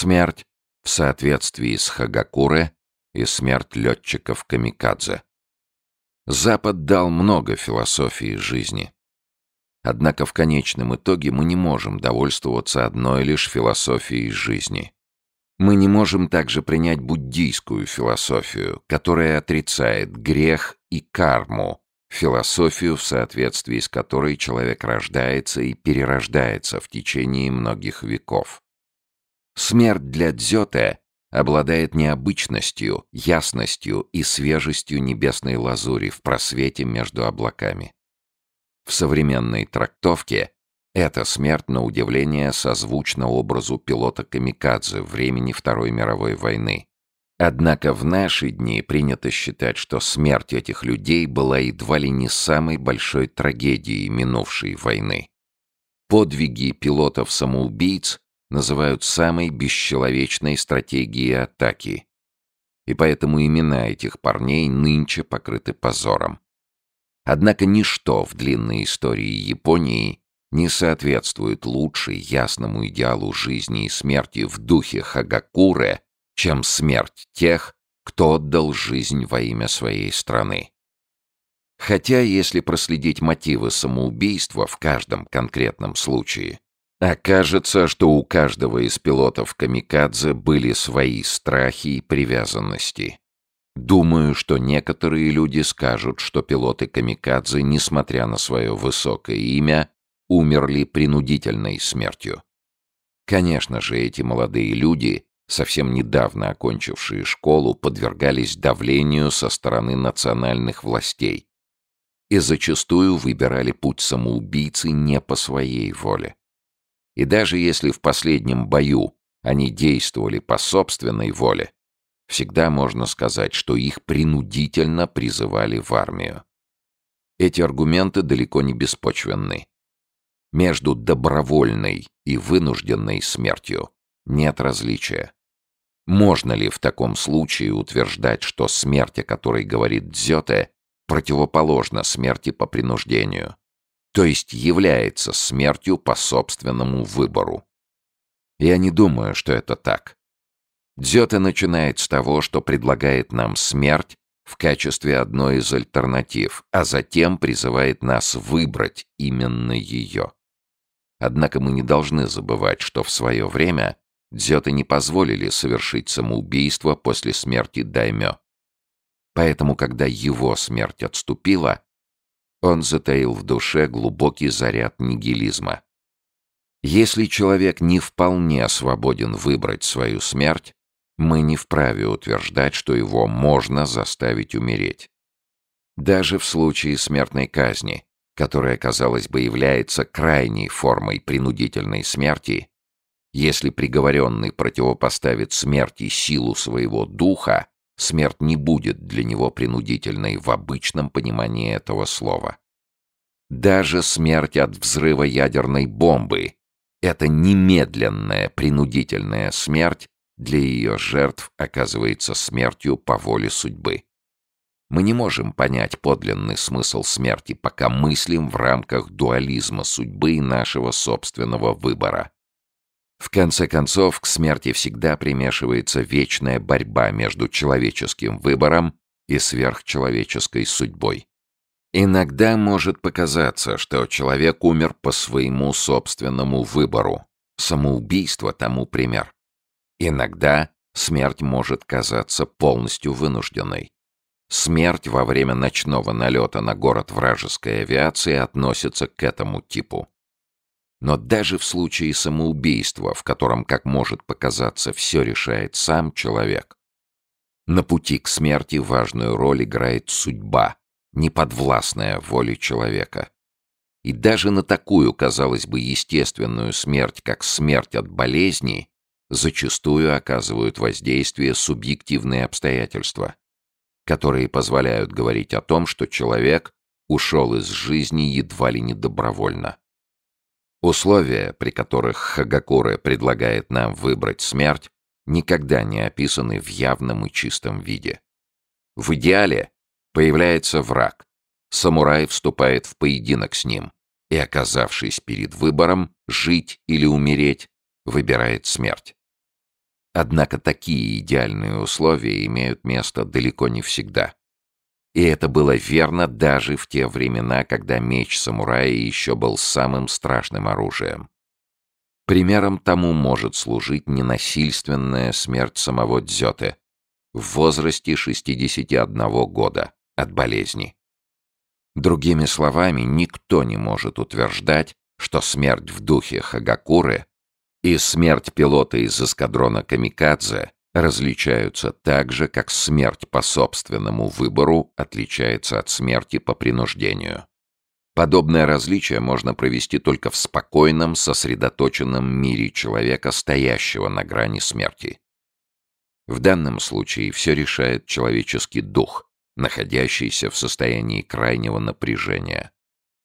Смерть в соответствии с Хагакуре и смерть летчиков Камикадзе. Запад дал много философии жизни. Однако в конечном итоге мы не можем довольствоваться одной лишь философией жизни. Мы не можем также принять буддийскую философию, которая отрицает грех и карму, философию, в соответствии с которой человек рождается и перерождается в течение многих веков. Смерть для Дзёте обладает необычностью, ясностью и свежестью небесной лазури в просвете между облаками. В современной трактовке эта смерть, на удивление, созвучна образу пилота Камикадзе времени Второй мировой войны. Однако в наши дни принято считать, что смерть этих людей была едва ли не самой большой трагедией минувшей войны. Подвиги пилотов-самоубийц называют самой бесчеловечной стратегией атаки. И поэтому имена этих парней нынче покрыты позором. Однако ничто в длинной истории Японии не соответствует лучше ясному идеалу жизни и смерти в духе Хагакуре, чем смерть тех, кто отдал жизнь во имя своей страны. Хотя, если проследить мотивы самоубийства в каждом конкретном случае, Окажется, что у каждого из пилотов «Камикадзе» были свои страхи и привязанности. Думаю, что некоторые люди скажут, что пилоты «Камикадзе», несмотря на свое высокое имя, умерли принудительной смертью. Конечно же, эти молодые люди, совсем недавно окончившие школу, подвергались давлению со стороны национальных властей и зачастую выбирали путь самоубийцы не по своей воле. И даже если в последнем бою они действовали по собственной воле, всегда можно сказать, что их принудительно призывали в армию. Эти аргументы далеко не беспочвенны. Между добровольной и вынужденной смертью нет различия. Можно ли в таком случае утверждать, что смерть, о которой говорит Дзёте, противоположна смерти по принуждению? То есть является смертью по собственному выбору. Я не думаю, что это так. Дзёте начинает с того, что предлагает нам смерть в качестве одной из альтернатив, а затем призывает нас выбрать именно ее. Однако мы не должны забывать, что в свое время Дзёте не позволили совершить самоубийство после смерти Даймё. Поэтому, когда его смерть отступила, он затаил в душе глубокий заряд нигилизма. Если человек не вполне свободен выбрать свою смерть, мы не вправе утверждать, что его можно заставить умереть. Даже в случае смертной казни, которая, казалось бы, является крайней формой принудительной смерти, если приговоренный противопоставит смерти силу своего духа, смерть не будет для него принудительной в обычном понимании этого слова. Даже смерть от взрыва ядерной бомбы — это немедленная принудительная смерть для ее жертв оказывается смертью по воле судьбы. Мы не можем понять подлинный смысл смерти, пока мыслим в рамках дуализма судьбы и нашего собственного выбора. В конце концов, к смерти всегда примешивается вечная борьба между человеческим выбором и сверхчеловеческой судьбой. Иногда может показаться, что человек умер по своему собственному выбору. Самоубийство тому пример. Иногда смерть может казаться полностью вынужденной. Смерть во время ночного налета на город вражеской авиации относится к этому типу. Но даже в случае самоубийства, в котором, как может показаться, все решает сам человек, на пути к смерти важную роль играет судьба, неподвластная воле человека. И даже на такую, казалось бы, естественную смерть, как смерть от болезни, зачастую оказывают воздействие субъективные обстоятельства, которые позволяют говорить о том, что человек ушел из жизни едва ли не добровольно. Условия, при которых Хагакуре предлагает нам выбрать смерть, никогда не описаны в явном и чистом виде. В идеале появляется враг. Самурай вступает в поединок с ним и, оказавшись перед выбором, жить или умереть, выбирает смерть. Однако такие идеальные условия имеют место далеко не всегда. И это было верно даже в те времена, когда меч самурая еще был самым страшным оружием. Примером тому может служить ненасильственная смерть самого Дзёте в возрасте 61 года от болезни. Другими словами, никто не может утверждать, что смерть в духе Хагакуры и смерть пилота из эскадрона Камикадзе различаются так же, как смерть по собственному выбору отличается от смерти по принуждению. Подобное различие можно провести только в спокойном, сосредоточенном мире человека, стоящего на грани смерти. В данном случае все решает человеческий дух, находящийся в состоянии крайнего напряжения.